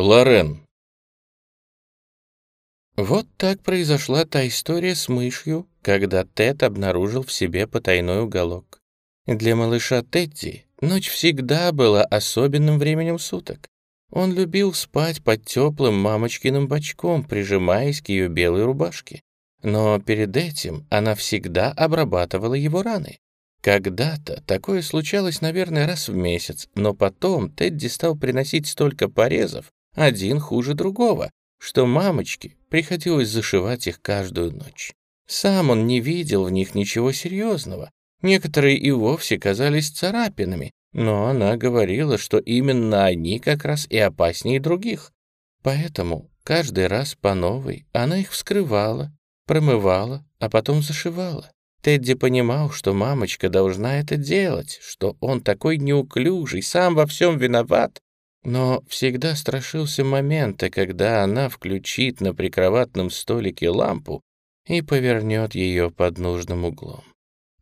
Лорен. Вот так произошла та история с мышью, когда Тед обнаружил в себе потайной уголок. Для малыша Тедди ночь всегда была особенным временем суток. Он любил спать под теплым мамочкиным бочком, прижимаясь к ее белой рубашке. Но перед этим она всегда обрабатывала его раны. Когда-то такое случалось, наверное, раз в месяц, но потом Тедди стал приносить столько порезов, один хуже другого, что мамочке приходилось зашивать их каждую ночь. Сам он не видел в них ничего серьезного. Некоторые и вовсе казались царапинами, но она говорила, что именно они как раз и опаснее других. Поэтому каждый раз по новой она их вскрывала, промывала, а потом зашивала. Тедди понимал, что мамочка должна это делать, что он такой неуклюжий, сам во всем виноват, но всегда страшился момента, когда она включит на прикроватном столике лампу и повернет ее под нужным углом.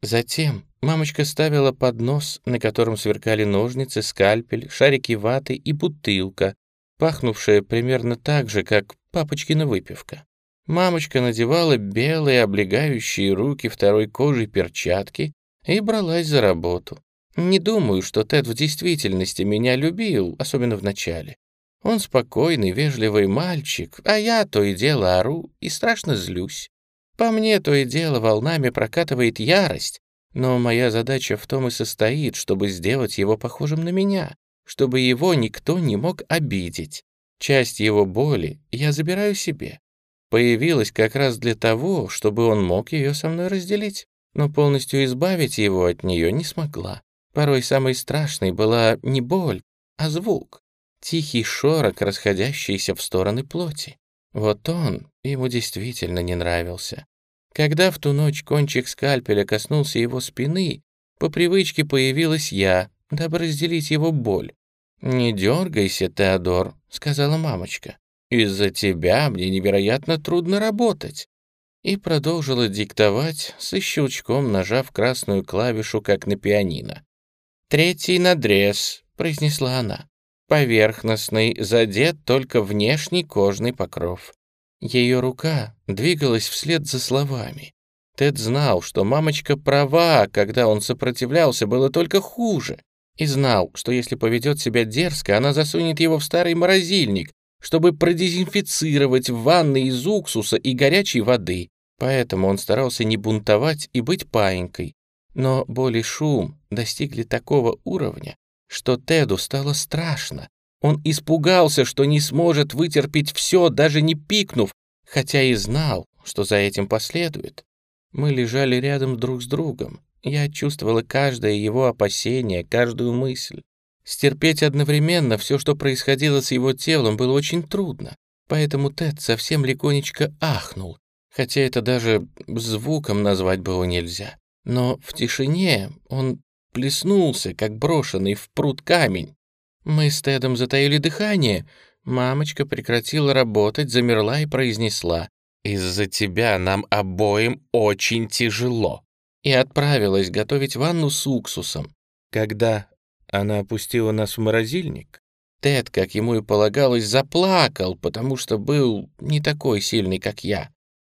Затем мамочка ставила поднос, на котором сверкали ножницы, скальпель, шарики ваты и бутылка, пахнувшая примерно так же, как папочкина выпивка. Мамочка надевала белые облегающие руки второй кожей перчатки и бралась за работу. Не думаю, что Тед в действительности меня любил, особенно в начале. Он спокойный, вежливый мальчик, а я то и дело ору и страшно злюсь. По мне то и дело волнами прокатывает ярость, но моя задача в том и состоит, чтобы сделать его похожим на меня, чтобы его никто не мог обидеть. Часть его боли я забираю себе. Появилась как раз для того, чтобы он мог ее со мной разделить, но полностью избавить его от нее не смогла. Порой самой страшной была не боль, а звук. Тихий шорох, расходящийся в стороны плоти. Вот он ему действительно не нравился. Когда в ту ночь кончик скальпеля коснулся его спины, по привычке появилась я, дабы разделить его боль. «Не дергайся, Теодор», — сказала мамочка. «Из-за тебя мне невероятно трудно работать». И продолжила диктовать, со щелчком нажав красную клавишу, как на пианино. «Третий надрез», — произнесла она. «Поверхностный, задет только внешний кожный покров». Ее рука двигалась вслед за словами. Тед знал, что мамочка права, когда он сопротивлялся, было только хуже. И знал, что если поведет себя дерзко, она засунет его в старый морозильник, чтобы продезинфицировать в ванной из уксуса и горячей воды. Поэтому он старался не бунтовать и быть паинькой, но боль и шум достигли такого уровня, что Теду стало страшно. Он испугался, что не сможет вытерпеть все, даже не пикнув, хотя и знал, что за этим последует. Мы лежали рядом друг с другом. Я чувствовала каждое его опасение, каждую мысль. Стерпеть одновременно все, что происходило с его телом, было очень трудно. Поэтому Тед совсем легонечко ахнул, хотя это даже звуком назвать было нельзя. Но в тишине он плеснулся, как брошенный в пруд камень. Мы с Тедом затаили дыхание. Мамочка прекратила работать, замерла и произнесла «Из-за тебя нам обоим очень тяжело» и отправилась готовить ванну с уксусом. Когда она опустила нас в морозильник, Тед, как ему и полагалось, заплакал, потому что был не такой сильный, как я.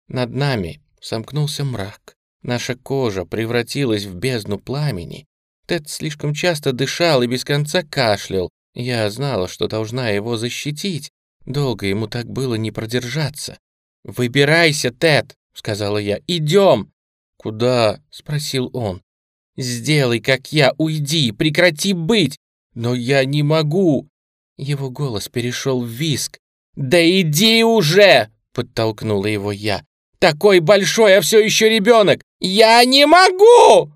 Над нами сомкнулся мрак. Наша кожа превратилась в бездну пламени. Тед слишком часто дышал и без конца кашлял. Я знала, что должна его защитить. Долго ему так было не продержаться. «Выбирайся, Тед!» — сказала я. «Идем!» «Куда?» — спросил он. «Сделай, как я, уйди, прекрати быть!» «Но я не могу!» Его голос перешел в виск. «Да иди уже!» — подтолкнула его я. Такой большой, а все еще ребенок! Я не могу!»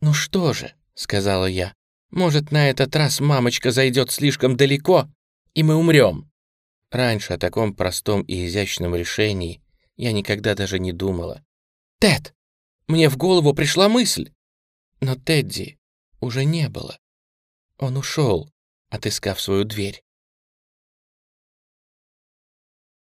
«Ну что же», — сказала я, — «может, на этот раз мамочка зайдет слишком далеко, и мы умрем». Раньше о таком простом и изящном решении я никогда даже не думала. «Тед!» Мне в голову пришла мысль. Но Тедди уже не было. Он ушел, отыскав свою дверь.